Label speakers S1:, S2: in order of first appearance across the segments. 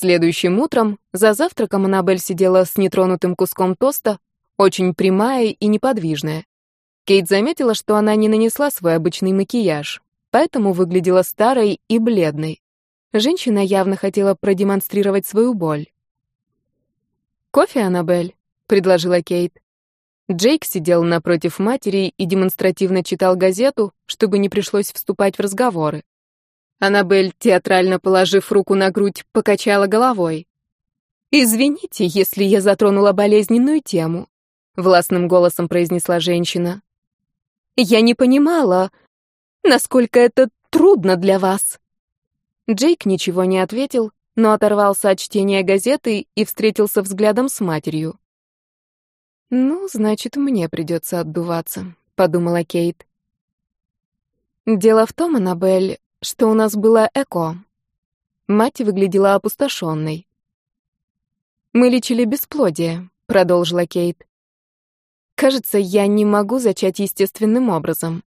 S1: Следующим утром за завтраком Аннабель сидела с нетронутым куском тоста, очень прямая и неподвижная. Кейт заметила, что она не нанесла свой обычный макияж, поэтому выглядела старой и бледной. Женщина явно хотела продемонстрировать свою боль. «Кофе, Аннабель?» — предложила Кейт. Джейк сидел напротив матери и демонстративно читал газету, чтобы не пришлось вступать в разговоры. Аннабель, театрально положив руку на грудь, покачала головой. «Извините, если я затронула болезненную тему», — властным голосом произнесла женщина. «Я не понимала, насколько это трудно для вас». Джейк ничего не ответил, но оторвался от чтения газеты и встретился взглядом с матерью. «Ну, значит, мне придется отдуваться», — подумала Кейт. «Дело в том, Аннабель, что у нас было ЭКО». Мать выглядела опустошенной. «Мы лечили бесплодие», — продолжила Кейт. «Кажется, я не могу зачать естественным образом».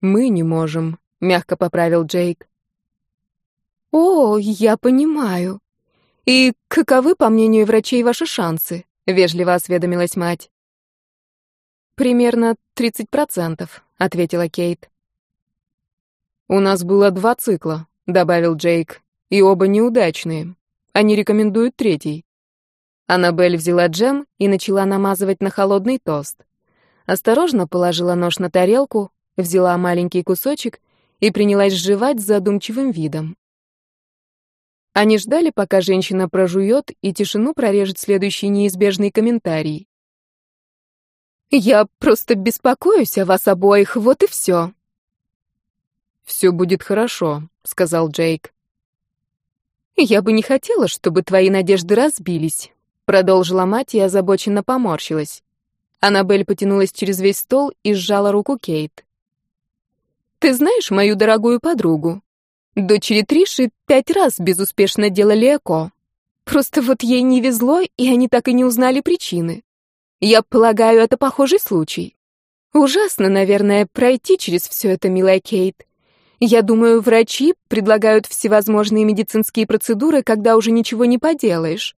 S2: «Мы не можем», — мягко поправил Джейк.
S1: «О, я понимаю. И каковы, по мнению врачей, ваши шансы?» вежливо осведомилась мать. Примерно 30%, ответила Кейт.
S2: У нас было два цикла, добавил Джейк, и оба неудачные. Они рекомендуют третий.
S1: Аннабель взяла джем и начала намазывать на холодный тост. Осторожно положила нож на тарелку, взяла маленький кусочек и принялась жевать с задумчивым видом. Они ждали, пока женщина прожует, и тишину прорежет следующий неизбежный комментарий. «Я просто беспокоюсь о вас обоих, вот и все».
S2: «Все будет хорошо», — сказал Джейк.
S1: «Я бы не хотела, чтобы твои надежды разбились», — продолжила мать и озабоченно поморщилась. Аннабель потянулась через весь стол и сжала руку Кейт. «Ты знаешь мою дорогую подругу? Дочери Триши пять раз безуспешно делали ЭКО. Просто вот ей не везло, и они так и не узнали причины. Я полагаю, это похожий случай. Ужасно, наверное, пройти через все это, милая Кейт. Я думаю, врачи предлагают всевозможные медицинские процедуры, когда уже ничего не поделаешь.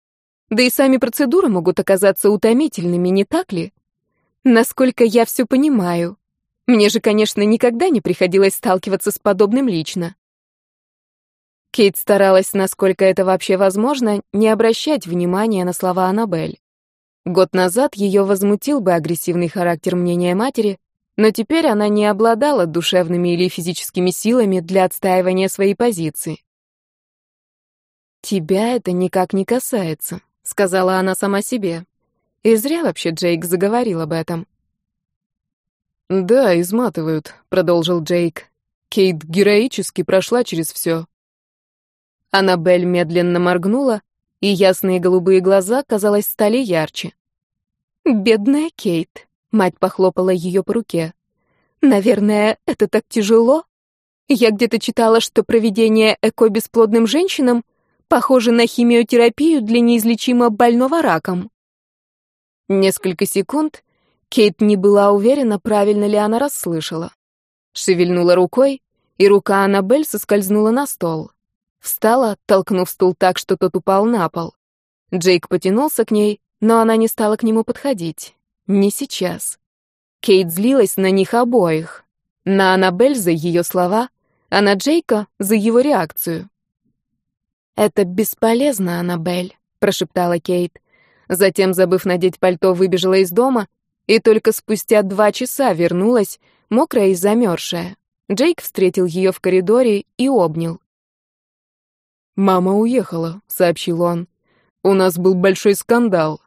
S1: Да и сами процедуры могут оказаться утомительными, не так ли? Насколько я все понимаю. Мне же, конечно, никогда не приходилось сталкиваться с подобным лично. Кейт старалась, насколько это вообще возможно, не обращать внимания на слова Аннабель. Год назад ее возмутил бы агрессивный характер мнения матери, но теперь она не обладала душевными или физическими силами для отстаивания своей позиции. «Тебя это никак не касается», — сказала она сама себе. И зря вообще Джейк заговорил об этом.
S2: «Да, изматывают», — продолжил Джейк. «Кейт героически прошла через все.
S1: Аннабель медленно моргнула, и ясные голубые глаза, казалось, стали ярче. «Бедная Кейт», — мать похлопала ее по руке. «Наверное, это так тяжело. Я где-то читала, что проведение ЭКО бесплодным женщинам похоже на химиотерапию для неизлечимо больного раком». Несколько секунд Кейт не была уверена, правильно ли она расслышала. Шевельнула рукой, и рука Аннабель соскользнула на стол. Встала, толкнув стул так, что тот упал на пол. Джейк потянулся к ней, но она не стала к нему подходить. Не сейчас. Кейт злилась на них обоих. На Аннабель за ее слова, а на Джейка за его реакцию. «Это бесполезно, Аннабель», — прошептала Кейт. Затем, забыв надеть пальто, выбежала из дома и только спустя два часа вернулась, мокрая и замерзшая. Джейк встретил ее в коридоре и обнял.
S2: «Мама уехала», — сообщил он. «У нас был большой скандал.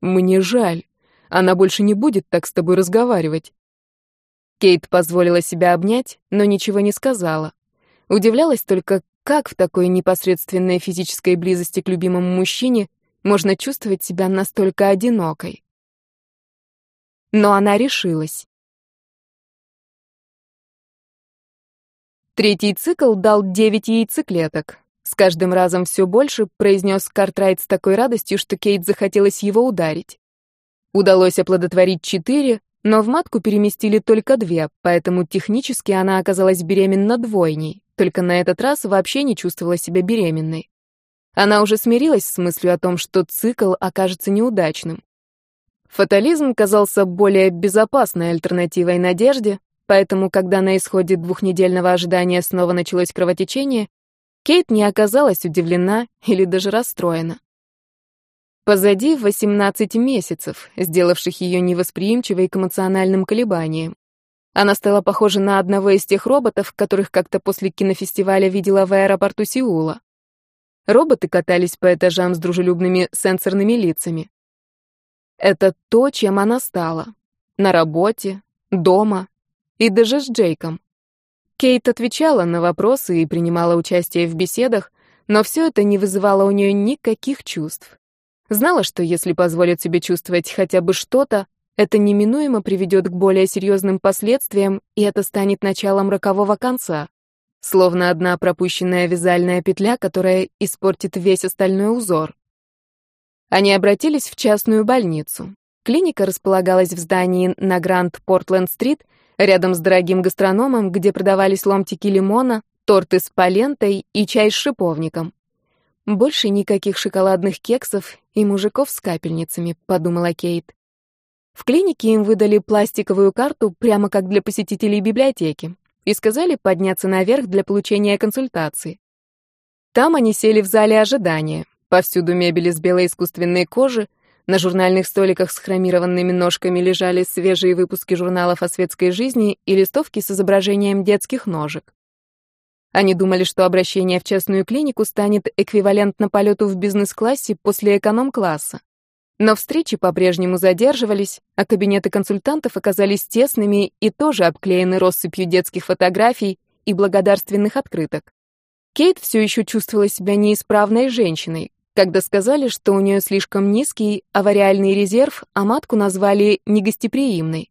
S2: Мне жаль. Она больше не будет так с тобой разговаривать».
S1: Кейт позволила себя обнять, но ничего не сказала. Удивлялась только, как в такой непосредственной физической близости к любимому мужчине можно чувствовать себя настолько одинокой. Но она решилась. Третий цикл дал девять яйцеклеток. С каждым разом все больше, произнес Картрайт с такой радостью, что Кейт захотелось его ударить. Удалось оплодотворить четыре, но в матку переместили только две, поэтому технически она оказалась беременна двойней, только на этот раз вообще не чувствовала себя беременной. Она уже смирилась с мыслью о том, что цикл окажется неудачным. Фатализм казался более безопасной альтернативой надежде, поэтому, когда на исходе двухнедельного ожидания снова началось кровотечение, Кейт не оказалась удивлена или даже расстроена. Позади 18 месяцев, сделавших ее невосприимчивой к эмоциональным колебаниям. Она стала похожа на одного из тех роботов, которых как-то после кинофестиваля видела в аэропорту Сеула. Роботы катались по этажам с дружелюбными сенсорными лицами. Это то, чем она стала. На работе, дома и даже с Джейком. Кейт отвечала на вопросы и принимала участие в беседах, но все это не вызывало у нее никаких чувств. Знала, что если позволит себе чувствовать хотя бы что-то, это неминуемо приведет к более серьезным последствиям, и это станет началом рокового конца. Словно одна пропущенная вязальная петля, которая испортит весь остальной узор. Они обратились в частную больницу. Клиника располагалась в здании на Гранд-Портленд-стрит, рядом с дорогим гастрономом, где продавались ломтики лимона, торты с палентой и чай с шиповником. Больше никаких шоколадных кексов и мужиков с капельницами, подумала Кейт. В клинике им выдали пластиковую карту, прямо как для посетителей библиотеки, и сказали подняться наверх для получения консультации. Там они сели в зале ожидания. Повсюду мебель из белой искусственной кожи, на журнальных столиках с хромированными ножками лежали свежие выпуски журналов о светской жизни и листовки с изображением детских ножек. Они думали, что обращение в частную клинику станет эквивалентно полету в бизнес-классе после эконом-класса. Но встречи по-прежнему задерживались, а кабинеты консультантов оказались тесными и тоже обклеены россыпью детских фотографий и благодарственных открыток. Кейт все еще чувствовала себя неисправной женщиной, когда сказали, что у нее слишком низкий авариальный резерв, а матку назвали негостеприимной.